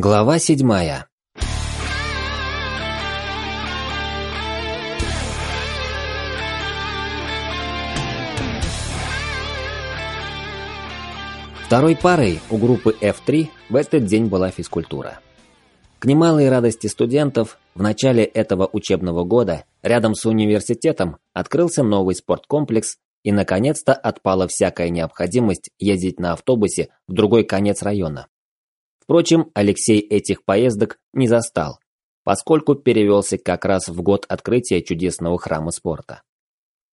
Глава седьмая. Второй парой у группы F3 в этот день была физкультура. К немалой радости студентов, в начале этого учебного года рядом с университетом открылся новый спорткомплекс и наконец-то отпала всякая необходимость ездить на автобусе в другой конец района. Впрочем, Алексей этих поездок не застал, поскольку перевелся как раз в год открытия чудесного храма спорта.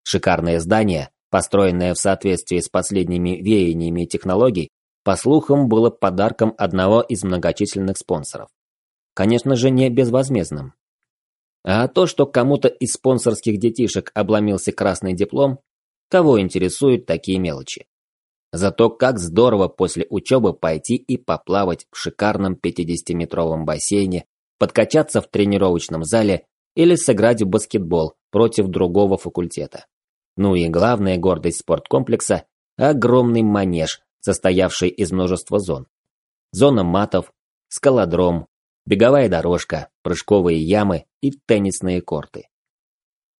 Шикарное здание, построенное в соответствии с последними веяниями технологий, по слухам, было подарком одного из многочисленных спонсоров. Конечно же, не безвозмездным. А то, что кому-то из спонсорских детишек обломился красный диплом, кого интересуют такие мелочи? Зато как здорово после учебы пойти и поплавать в шикарном 50-метровом бассейне, подкачаться в тренировочном зале или сыграть в баскетбол против другого факультета. Ну и главная гордость спорткомплекса – огромный манеж, состоявший из множества зон. Зона матов, скалодром, беговая дорожка, прыжковые ямы и теннисные корты.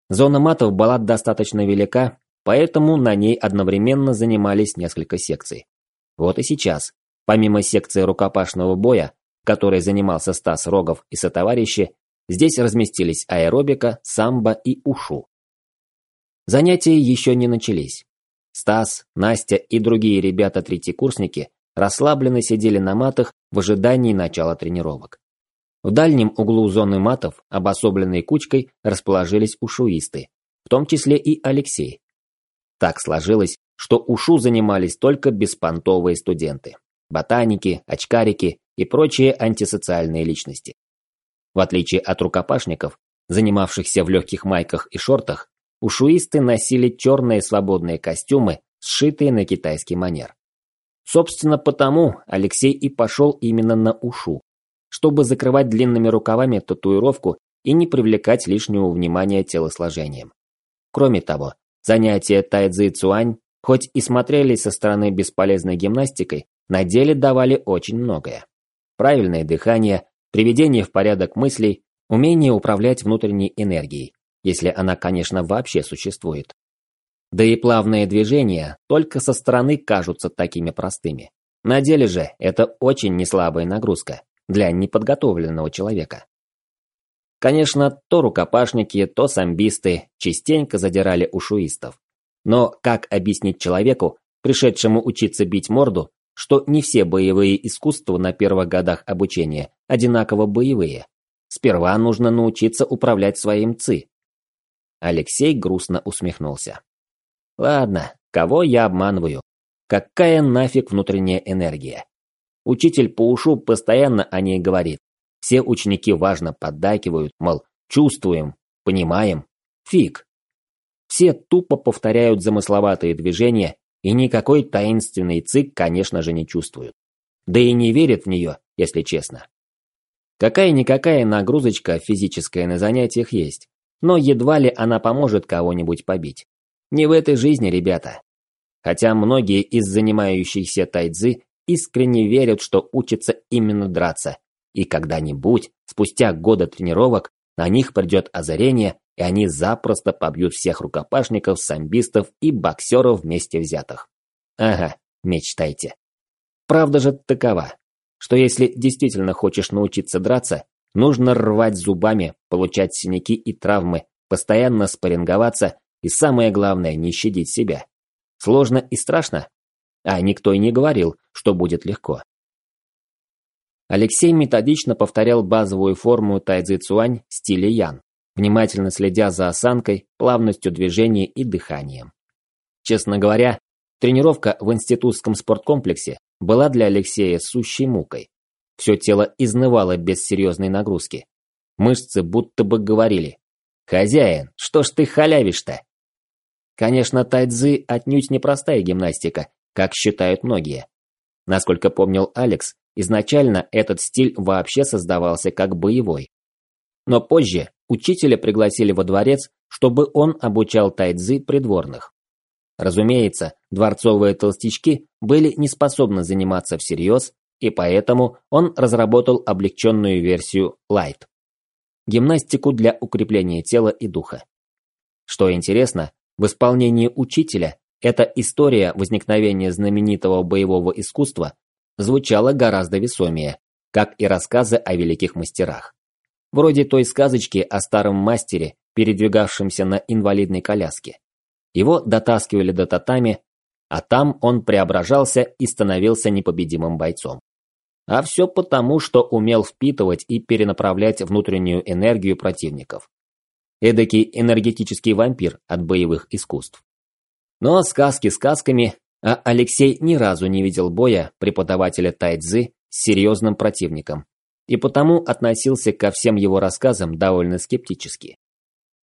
Зона матов была достаточно велика, поэтому на ней одновременно занимались несколько секций. Вот и сейчас, помимо секции рукопашного боя, которой занимался Стас Рогов и сотоварищи, здесь разместились аэробика, самбо и ушу. Занятия еще не начались. Стас, Настя и другие ребята-третьекурсники расслабленно сидели на матах в ожидании начала тренировок. В дальнем углу зоны матов, обособленной кучкой, расположились ушуисты, в том числе и Алексей, так сложилось, что УШУ занимались только беспонтовые студенты, ботаники, очкарики и прочие антисоциальные личности. В отличие от рукопашников, занимавшихся в легких майках и шортах, ушуисты носили черные свободные костюмы, сшитые на китайский манер. Собственно, потому Алексей и пошел именно на ушу, чтобы закрывать длинными рукавами татуировку и не привлекать лишнего внимания телосложением. Кроме того, Занятия тайцзи цуань, хоть и смотрелись со стороны бесполезной гимнастикой, на деле давали очень многое. Правильное дыхание, приведение в порядок мыслей, умение управлять внутренней энергией, если она, конечно, вообще существует. Да и плавные движения только со стороны кажутся такими простыми. На деле же это очень неслабая нагрузка для неподготовленного человека. Конечно, то рукопашники, то самбисты частенько задирали ушуистов. Но как объяснить человеку, пришедшему учиться бить морду, что не все боевые искусства на первых годах обучения одинаково боевые? Сперва нужно научиться управлять своим ци. Алексей грустно усмехнулся. Ладно, кого я обманываю? Какая нафиг внутренняя энергия? Учитель по ушу постоянно о ней говорит. Все ученики важно поддакивают, мол, чувствуем, понимаем. Фиг. Все тупо повторяют замысловатые движения и никакой таинственный цик, конечно же, не чувствуют. Да и не верят в нее, если честно. Какая-никакая нагрузочка физическая на занятиях есть, но едва ли она поможет кого-нибудь побить. Не в этой жизни, ребята. Хотя многие из занимающихся тайцзы искренне верят, что учатся именно драться, и когда-нибудь, спустя годы тренировок, на них придет озарение, и они запросто побьют всех рукопашников, самбистов и боксеров вместе взятых. Ага, мечтайте. Правда же такова, что если действительно хочешь научиться драться, нужно рвать зубами, получать синяки и травмы, постоянно спарринговаться и самое главное, не щадить себя. Сложно и страшно? А никто и не говорил, что будет легко. Алексей методично повторял базовую форму тайцзи цуань стиля ян, внимательно следя за осанкой, плавностью движения и дыханием. Честно говоря, тренировка в институтском спорткомплексе была для Алексея сущей мукой. Все тело изнывало без серьезной нагрузки. Мышцы будто бы говорили «Хозяин, что ж ты халявишь-то?» Конечно, тайцзи отнюдь непростая гимнастика, как считают многие. Насколько помнил Алекс, Изначально этот стиль вообще создавался как боевой. Но позже учителя пригласили во дворец, чтобы он обучал тайцзи придворных. Разумеется, дворцовые толстячки были не способны заниматься всерьез, и поэтому он разработал облегченную версию Light – гимнастику для укрепления тела и духа. Что интересно, в исполнении учителя эта история возникновения знаменитого боевого искусства звучала гораздо весомее, как и рассказы о великих мастерах. Вроде той сказочки о старом мастере, передвигавшемся на инвалидной коляске. Его дотаскивали до татами, а там он преображался и становился непобедимым бойцом. А все потому, что умел впитывать и перенаправлять внутреннюю энергию противников. Эдакий энергетический вампир от боевых искусств. Но сказки сказками, а Алексей ни разу не видел боя преподавателя тайцзы с серьезным противником, и потому относился ко всем его рассказам довольно скептически.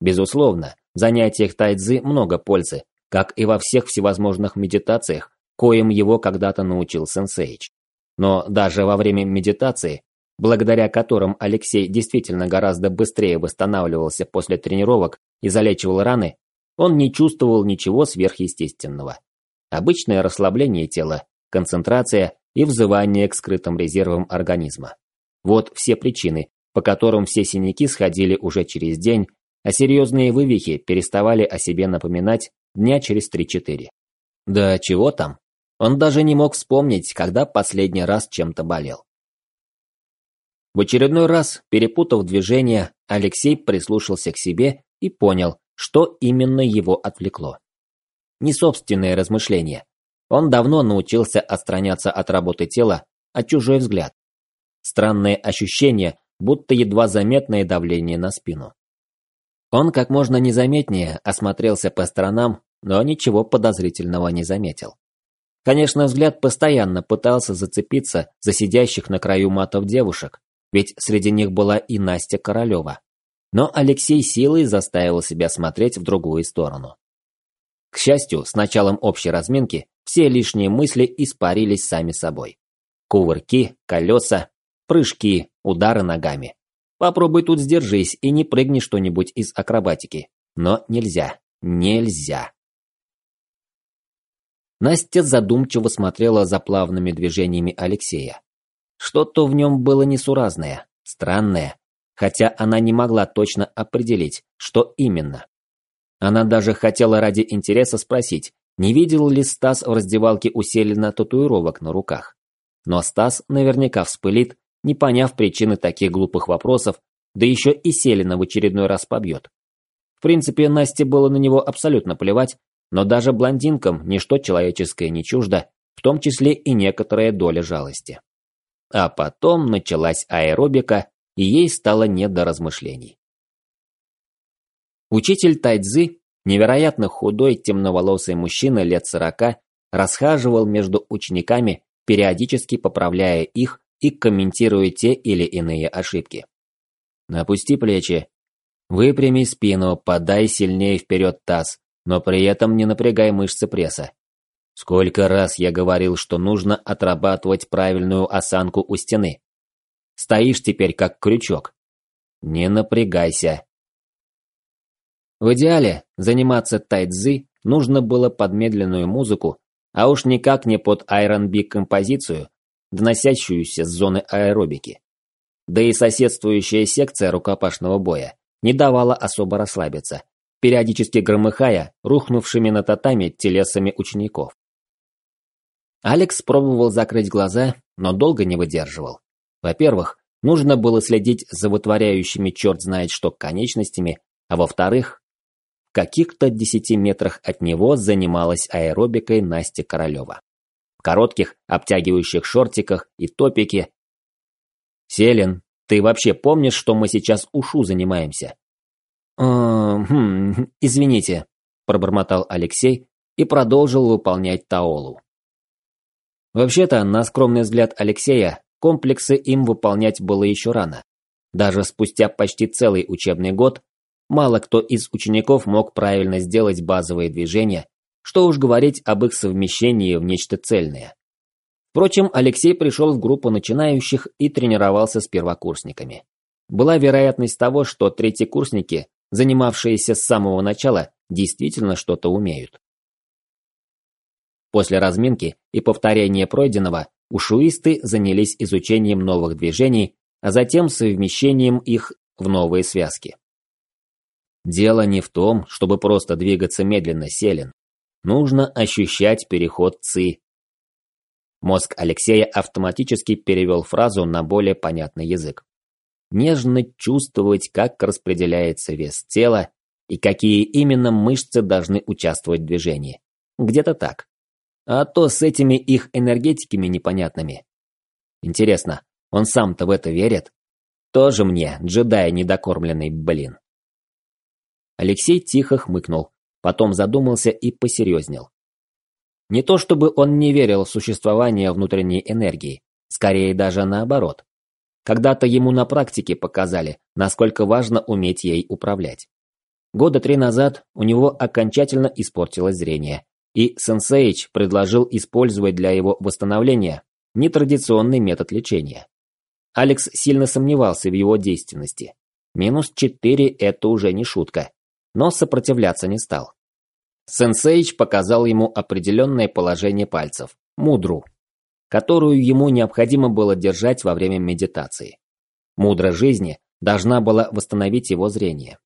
Безусловно, в занятиях тайцзы много пользы, как и во всех всевозможных медитациях, коим его когда-то научил сенсейч. Но даже во время медитации, благодаря которым Алексей действительно гораздо быстрее восстанавливался после тренировок и залечивал раны, он не чувствовал ничего сверхъестественного. Обычное расслабление тела, концентрация и взывание к скрытым резервам организма. Вот все причины, по которым все синяки сходили уже через день, а серьезные вывихи переставали о себе напоминать дня через 3-4. Да чего там? Он даже не мог вспомнить, когда последний раз чем-то болел. В очередной раз, перепутав движение, Алексей прислушался к себе и понял, что именно его отвлекло. Не собственные размышления. Он давно научился отстраняться от работы тела, а чужой взгляд. Странное ощущение, будто едва заметное давление на спину. Он как можно незаметнее осмотрелся по сторонам, но ничего подозрительного не заметил. Конечно, взгляд постоянно пытался зацепиться за сидящих на краю матов девушек, ведь среди них была и Настя Королева. Но Алексей силой заставил себя смотреть в другую сторону. К счастью, с началом общей разминки все лишние мысли испарились сами собой. Кувырки, колеса, прыжки, удары ногами. Попробуй тут сдержись и не прыгни что-нибудь из акробатики. Но нельзя. Нельзя. Настя задумчиво смотрела за плавными движениями Алексея. Что-то в нем было несуразное, странное, хотя она не могла точно определить, что именно. Она даже хотела ради интереса спросить, не видел ли Стас в раздевалке у Селина татуировок на руках. Но Стас наверняка вспылит не поняв причины таких глупых вопросов, да еще и Селина в очередной раз побьет. В принципе, Насте было на него абсолютно плевать, но даже блондинкам ничто человеческое не чуждо, в том числе и некоторая доля жалости. А потом началась аэробика, и ей стало не до размышлений. Учитель тайцзы, невероятно худой темноволосый мужчина лет сорока, расхаживал между учениками, периодически поправляя их и комментируя те или иные ошибки. Опусти плечи. Выпрями спину, подай сильнее вперед таз, но при этом не напрягай мышцы пресса. Сколько раз я говорил, что нужно отрабатывать правильную осанку у стены. Стоишь теперь как крючок. Не напрягайся. В идеале заниматься тайцзы нужно было под медленную музыку, а уж никак не под Big композицию, доносящуюся с зоны аэробики. Да и соседствующая секция рукопашного боя не давала особо расслабиться, периодически громыхая рухнувшими на татами телесами учеников. Алекс пробовал закрыть глаза, но долго не выдерживал. Во-первых, нужно было следить за вытворяющими черт знает что конечностями, а во-вторых, каких-то десяти метрах от него занималась аэробикой Настя Королева коротких обтягивающих шортиках и топике. «Селин, ты вообще помнишь, что мы сейчас ушу занимаемся?» «Э, хм, извините», – пробормотал Алексей и продолжил выполнять таолу. Вообще-то, на скромный взгляд Алексея, комплексы им выполнять было еще рано. Даже спустя почти целый учебный год, мало кто из учеников мог правильно сделать базовые движения что уж говорить об их совмещении в нечто цельное. Впрочем, Алексей пришел в группу начинающих и тренировался с первокурсниками. Была вероятность того, что третьекурсники, занимавшиеся с самого начала, действительно что-то умеют. После разминки и повторения пройденного ушуисты занялись изучением новых движений, а затем совмещением их в новые связки. Дело не в том, чтобы просто двигаться медленно, Селен. Нужно ощущать переход ЦИ. Мозг Алексея автоматически перевел фразу на более понятный язык. Нежно чувствовать, как распределяется вес тела и какие именно мышцы должны участвовать в движении. Где-то так. А то с этими их энергетиками непонятными. Интересно, он сам-то в это верит? Тоже мне, джедай недокормленный, блин. Алексей тихо хмыкнул, потом задумался и посерьезнел. Не то чтобы он не верил в существование внутренней энергии, скорее даже наоборот. Когда-то ему на практике показали, насколько важно уметь ей управлять. Года три назад у него окончательно испортилось зрение, и Сенсейч предложил использовать для его восстановления нетрадиционный метод лечения. Алекс сильно сомневался в его действенности. Минус четыре – это уже не шутка. Но сопротивляться не стал. Сенсейч показал ему определенное положение пальцев – мудру, которую ему необходимо было держать во время медитации. Мудра жизни должна была восстановить его зрение.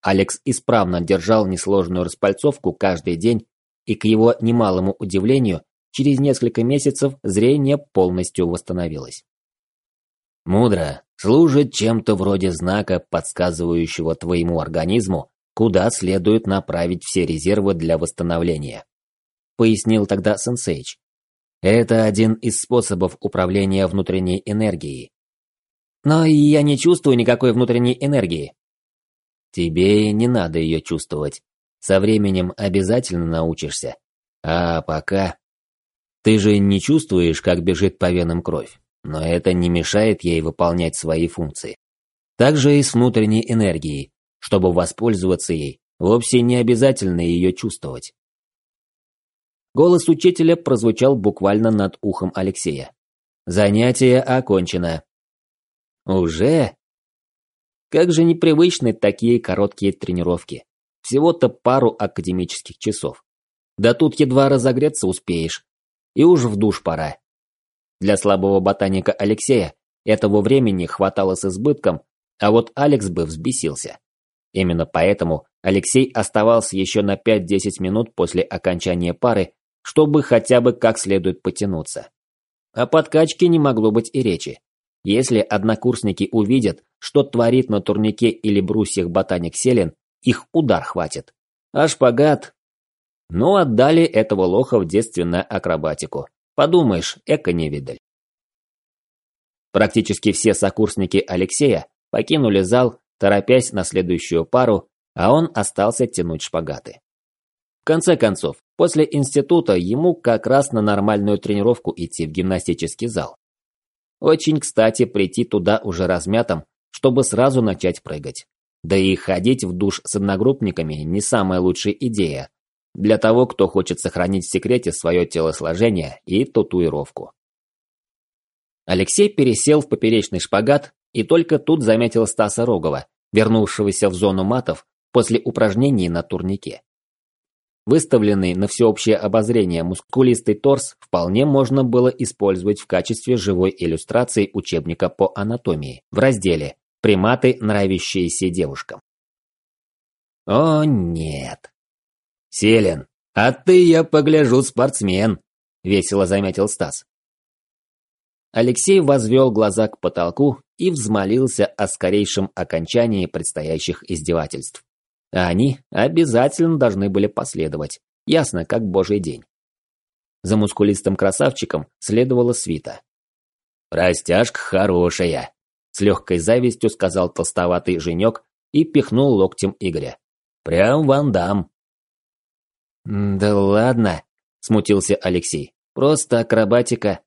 Алекс исправно держал несложную распальцовку каждый день, и к его немалому удивлению, через несколько месяцев зрение полностью восстановилось. Мудро служит чем-то вроде знака, подсказывающего твоему организму, куда следует направить все резервы для восстановления. Пояснил тогда Сенсейч. Это один из способов управления внутренней энергией. Но я не чувствую никакой внутренней энергии. Тебе не надо ее чувствовать. Со временем обязательно научишься. А пока... Ты же не чувствуешь, как бежит по венам кровь, но это не мешает ей выполнять свои функции. Так же и с внутренней энергией. Чтобы воспользоваться ей, вовсе не обязательно ее чувствовать. Голос учителя прозвучал буквально над ухом Алексея. «Занятие окончено». «Уже?» Как же непривычны такие короткие тренировки. Всего-то пару академических часов. Да тут едва разогреться успеешь. И уж в душ пора. Для слабого ботаника Алексея этого времени хватало с избытком, а вот Алекс бы взбесился. Именно поэтому Алексей оставался еще на 5-10 минут после окончания пары, чтобы хотя бы как следует потянуться. О подкачке не могло быть и речи. Если однокурсники увидят, что творит на турнике или брусьях ботаник Селен, их удар хватит. А шпагат... Ну, отдали этого лоха в детстве на акробатику. Подумаешь, эко-невидаль. Практически все сокурсники Алексея покинули зал, торопясь на следующую пару, а он остался тянуть шпагаты. В конце концов, после института ему как раз на нормальную тренировку идти в гимнастический зал. Очень кстати прийти туда уже размятым, чтобы сразу начать прыгать. Да и ходить в душ с одногруппниками не самая лучшая идея. Для того, кто хочет сохранить в секрете свое телосложение и татуировку. Алексей пересел в поперечный шпагат и только тут заметил Стаса Рогова, вернувшегося в зону матов после упражнений на турнике. Выставленный на всеобщее обозрение мускулистый торс вполне можно было использовать в качестве живой иллюстрации учебника по анатомии в разделе «Приматы, нравящиеся девушкам». О нет. Селен, а ты, я погляжу, спортсмен, весело заметил Стас. Алексей возвел глаза к потолку и взмолился о скорейшем окончании предстоящих издевательств. А они обязательно должны были последовать, ясно как божий день. За мускулистым красавчиком следовала свита. «Растяжка хорошая», – с легкой завистью сказал толстоватый женек и пихнул локтем Игоря. «Прям Ван Дам». «Да ладно», – смутился Алексей. «Просто акробатика».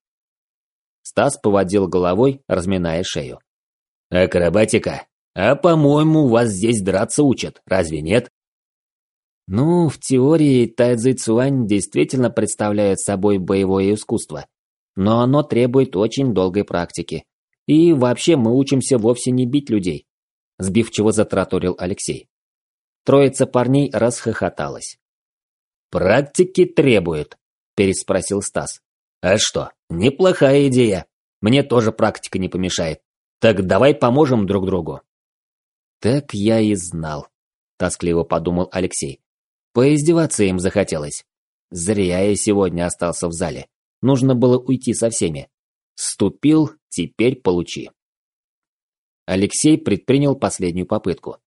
Стас поводил головой, разминая шею. «Акробатика? А по-моему, вас здесь драться учат, разве нет? Ну, в теории тайцзи цуань действительно представляет собой боевое искусство, но оно требует очень долгой практики. И вообще мы учимся вовсе не бить людей, сбивчиво затраторил Алексей. Троица парней расхохоталась. «Практики требует», – переспросил Стас. «А что, Неплохая идея. Мне тоже практика не помешает. Так давай поможем друг другу. Так я и знал, тоскливо подумал Алексей. Поиздеваться им захотелось. Зря я сегодня остался в зале. Нужно было уйти со всеми. Ступил, теперь получи. Алексей предпринял последнюю попытку.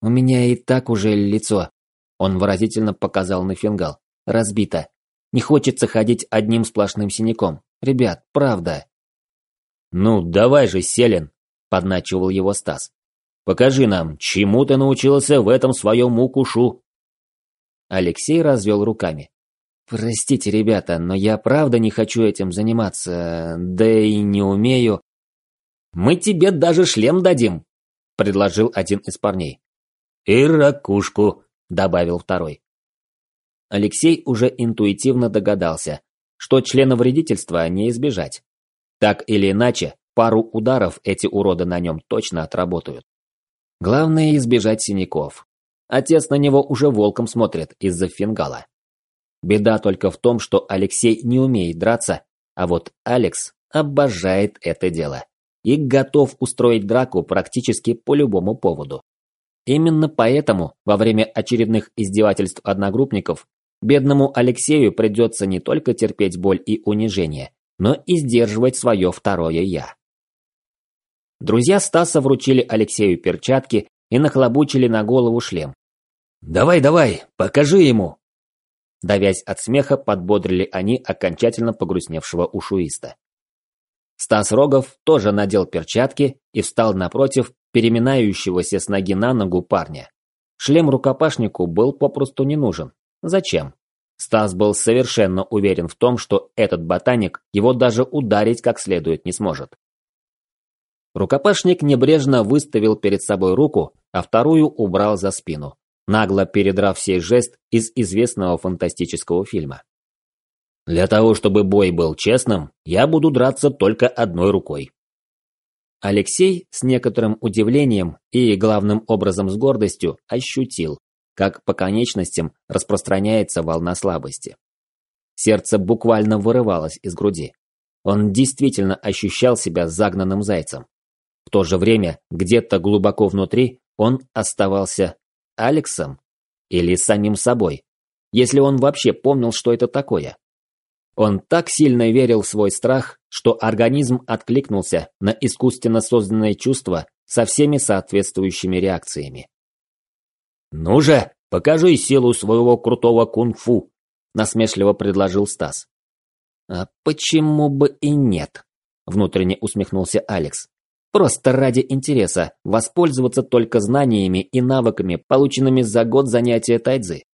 «У меня и так уже лицо», – он выразительно показал на фингал, – «разбито. Не хочется ходить одним сплошным синяком. Ребят, правда». «Ну, давай же, Селин», – подначивал его Стас. «Покажи нам, чему ты научился в этом своем укушу». Алексей развел руками. «Простите, ребята, но я правда не хочу этим заниматься, да и не умею. Мы тебе даже шлем дадим», – предложил один из парней. «И ракушку», – добавил второй. Алексей уже интуитивно догадался, что члена вредительства не избежать. Так или иначе, пару ударов эти уроды на нем точно отработают. Главное избежать синяков. Отец на него уже волком смотрит из-за фингала. Беда только в том, что Алексей не умеет драться, а вот Алекс обожает это дело и готов устроить драку практически по любому поводу. Именно поэтому во время очередных издевательств одногруппников бедному Алексею придется не только терпеть боль и унижение, но и сдерживать свое второе «я». Друзья Стаса вручили Алексею перчатки и нахлобучили на голову шлем. «Давай, давай, покажи ему!» Давясь от смеха, подбодрили они окончательно погрустневшего ушуиста. Стас Рогов тоже надел перчатки и встал напротив переминающегося с ноги на ногу парня. Шлем рукопашнику был попросту не нужен. Зачем? Стас был совершенно уверен в том, что этот ботаник его даже ударить как следует не сможет. Рукопашник небрежно выставил перед собой руку, а вторую убрал за спину, нагло передрав сей жест из известного фантастического фильма. Для того, чтобы бой был честным, я буду драться только одной рукой. Алексей с некоторым удивлением и, главным образом, с гордостью ощутил, как по конечностям распространяется волна слабости. Сердце буквально вырывалось из груди. Он действительно ощущал себя загнанным зайцем. В то же время, где-то глубоко внутри, он оставался Алексом или самим собой, если он вообще помнил, что это такое. Он так сильно верил в свой страх, что организм откликнулся на искусственно созданное чувство со всеми соответствующими реакциями. «Ну же, покажи силу своего крутого кунг-фу», – насмешливо предложил Стас. «А почему бы и нет?» – внутренне усмехнулся Алекс. «Просто ради интереса воспользоваться только знаниями и навыками, полученными за год занятия тайцзи.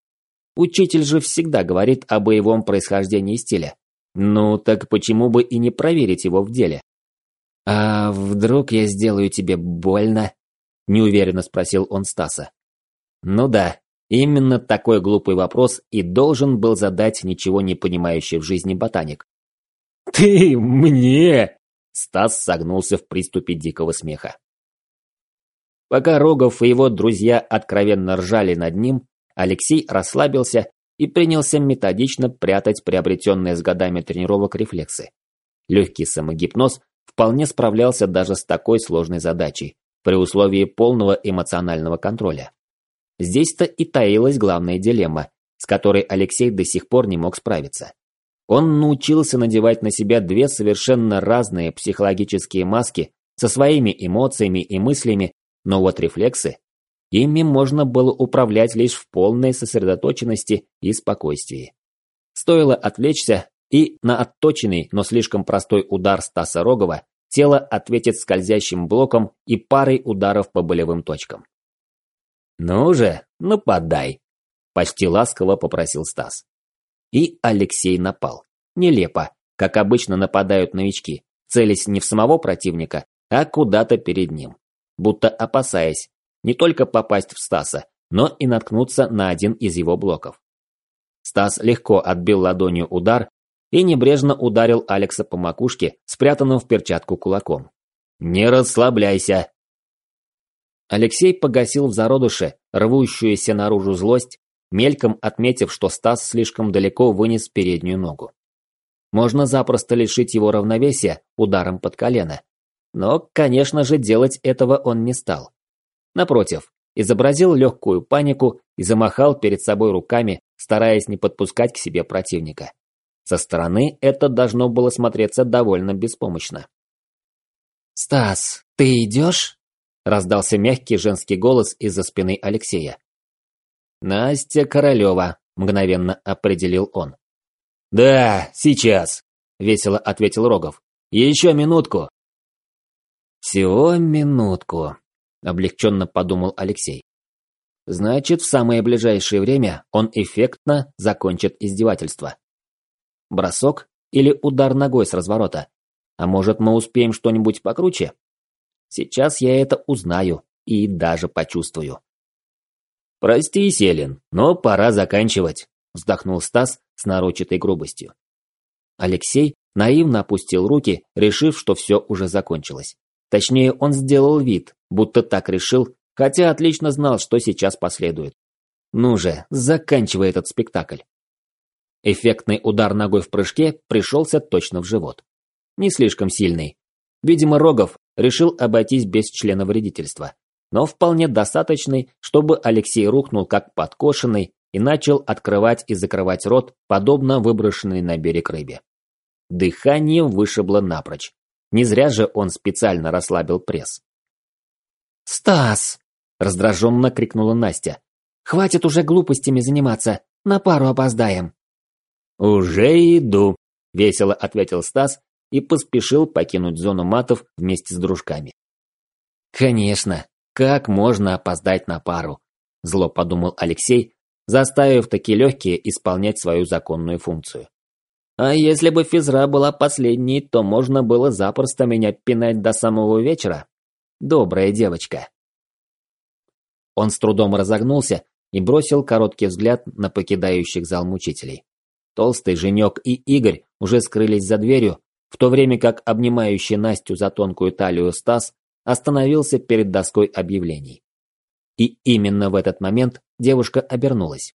Учитель же всегда говорит о боевом происхождении стиля. Ну, так почему бы и не проверить его в деле? «А вдруг я сделаю тебе больно?» – неуверенно спросил он Стаса. Ну да, именно такой глупый вопрос и должен был задать ничего не понимающий в жизни ботаник. «Ты мне!» – Стас согнулся в приступе дикого смеха. Пока Рогов и его друзья откровенно ржали над ним, Алексей расслабился и принялся методично прятать приобретенные с годами тренировок рефлексы. Легкий самогипноз вполне справлялся даже с такой сложной задачей, при условии полного эмоционального контроля. Здесь-то и таилась главная дилемма, с которой Алексей до сих пор не мог справиться. Он научился надевать на себя две совершенно разные психологические маски со своими эмоциями и мыслями, но вот рефлексы Ими можно было управлять лишь в полной сосредоточенности и спокойствии. Стоило отвлечься, и на отточенный, но слишком простой удар Стаса Рогова тело ответит скользящим блоком и парой ударов по болевым точкам. «Ну же, нападай!» – почти ласково попросил Стас. И Алексей напал. Нелепо, как обычно нападают новички, целясь не в самого противника, а куда-то перед ним. Будто опасаясь, не только попасть в Стаса, но и наткнуться на один из его блоков. Стас легко отбил ладонью удар и небрежно ударил Алекса по макушке, спрятанным в перчатку кулаком. «Не расслабляйся!» Алексей погасил в зародыше рвущуюся наружу злость, мельком отметив, что Стас слишком далеко вынес переднюю ногу. можно запросто лишить его равновесия ударом под колено. Но, конечно же, делать этого он не стал. Напротив, изобразил легкую панику и замахал перед собой руками, стараясь не подпускать к себе противника. Со стороны это должно было смотреться довольно беспомощно. «Стас, ты идешь?» – раздался мягкий женский голос из-за спины Алексея. «Настя Королева», – мгновенно определил он. «Да, сейчас», – весело ответил Рогов. «Еще минутку». «Всего минутку», – облегченно подумал Алексей. «Значит, в самое ближайшее время он эффектно закончит издевательство. Бросок или удар ногой с разворота? А может, мы успеем что-нибудь покруче? Сейчас я это узнаю и даже почувствую». «Прости, Селин, но пора заканчивать», – вздохнул Стас с нарочатой грубостью. Алексей наивно опустил руки, решив, что все уже закончилось. Точнее, он сделал вид, будто так решил, хотя отлично знал, что сейчас последует. Ну же, заканчивай этот спектакль. Эффектный удар ногой в прыжке пришелся точно в живот. Не слишком сильный. Видимо, Рогов решил обойтись без члена вредительства, но вполне достаточный, чтобы Алексей рухнул как подкошенный и начал открывать и закрывать рот, подобно выброшенной на берег рыбе. Дыхание вышибло напрочь. Не зря же он специально расслабил пресс. «Стас!» – раздраженно крикнула Настя. «Хватит уже глупостями заниматься, на пару опоздаем». «Уже иду», – весело ответил Стас и поспешил покинуть зону матов вместе с дружками. «Конечно, как можно опоздать на пару?» – зло подумал Алексей, заставив такие легкие исполнять свою законную функцию. А если бы физра была последней, то можно было запросто меня пинать до самого вечера. Добрая девочка. Он с трудом разогнулся и бросил короткий взгляд на покидающих зал мучителей. Толстый Женек и Игорь уже скрылись за дверью, в то время как обнимающий Настю за тонкую талию Стас остановился перед доской объявлений. И именно в этот момент девушка обернулась.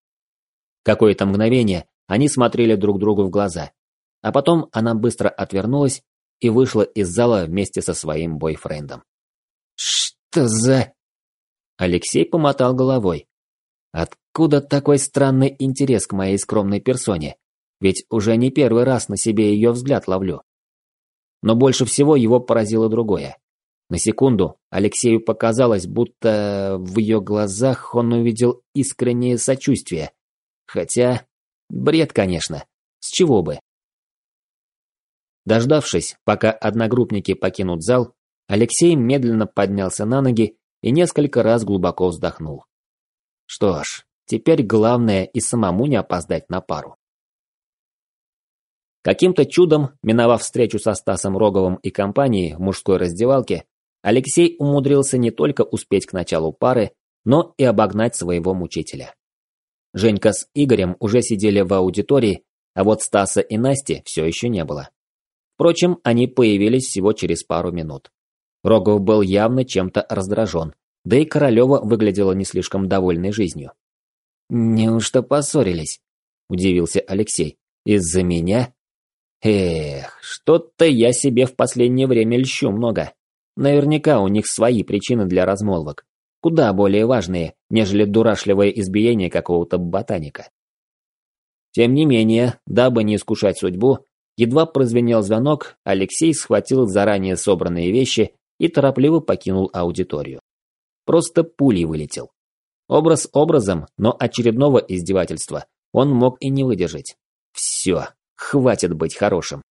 Какое-то мгновение они смотрели друг другу в глаза. А потом она быстро отвернулась и вышла из зала вместе со своим бойфрендом. «Что за...» Алексей помотал головой. «Откуда такой странный интерес к моей скромной персоне? Ведь уже не первый раз на себе ее взгляд ловлю». Но больше всего его поразило другое. На секунду Алексею показалось, будто в ее глазах он увидел искреннее сочувствие. Хотя, бред, конечно. С чего бы? Дождавшись, пока одногруппники покинут зал, Алексей медленно поднялся на ноги и несколько раз глубоко вздохнул. Что ж, теперь главное и самому не опоздать на пару. Каким-то чудом, миновав встречу со Стасом Роговым и компанией в мужской раздевалке, Алексей умудрился не только успеть к началу пары, но и обогнать своего мучителя. Женька с Игорем уже сидели в аудитории, а вот Стаса и Насти все еще не было. Впрочем, они появились всего через пару минут. Рогов был явно чем-то раздражен, да и Королева выглядела не слишком довольной жизнью. «Неужто поссорились?» – удивился Алексей. «Из-за меня?» «Эх, что-то я себе в последнее время льщу много. Наверняка у них свои причины для размолвок, куда более важные, нежели дурашливое избиение какого-то ботаника. Тем не менее, дабы не искушать судьбу, едва прозвенел звонок, Алексей схватил заранее собранные вещи и торопливо покинул аудиторию. Просто пулей вылетел. Образ образом, но очередного издевательства он мог и не выдержать. Все, хватит быть хорошим.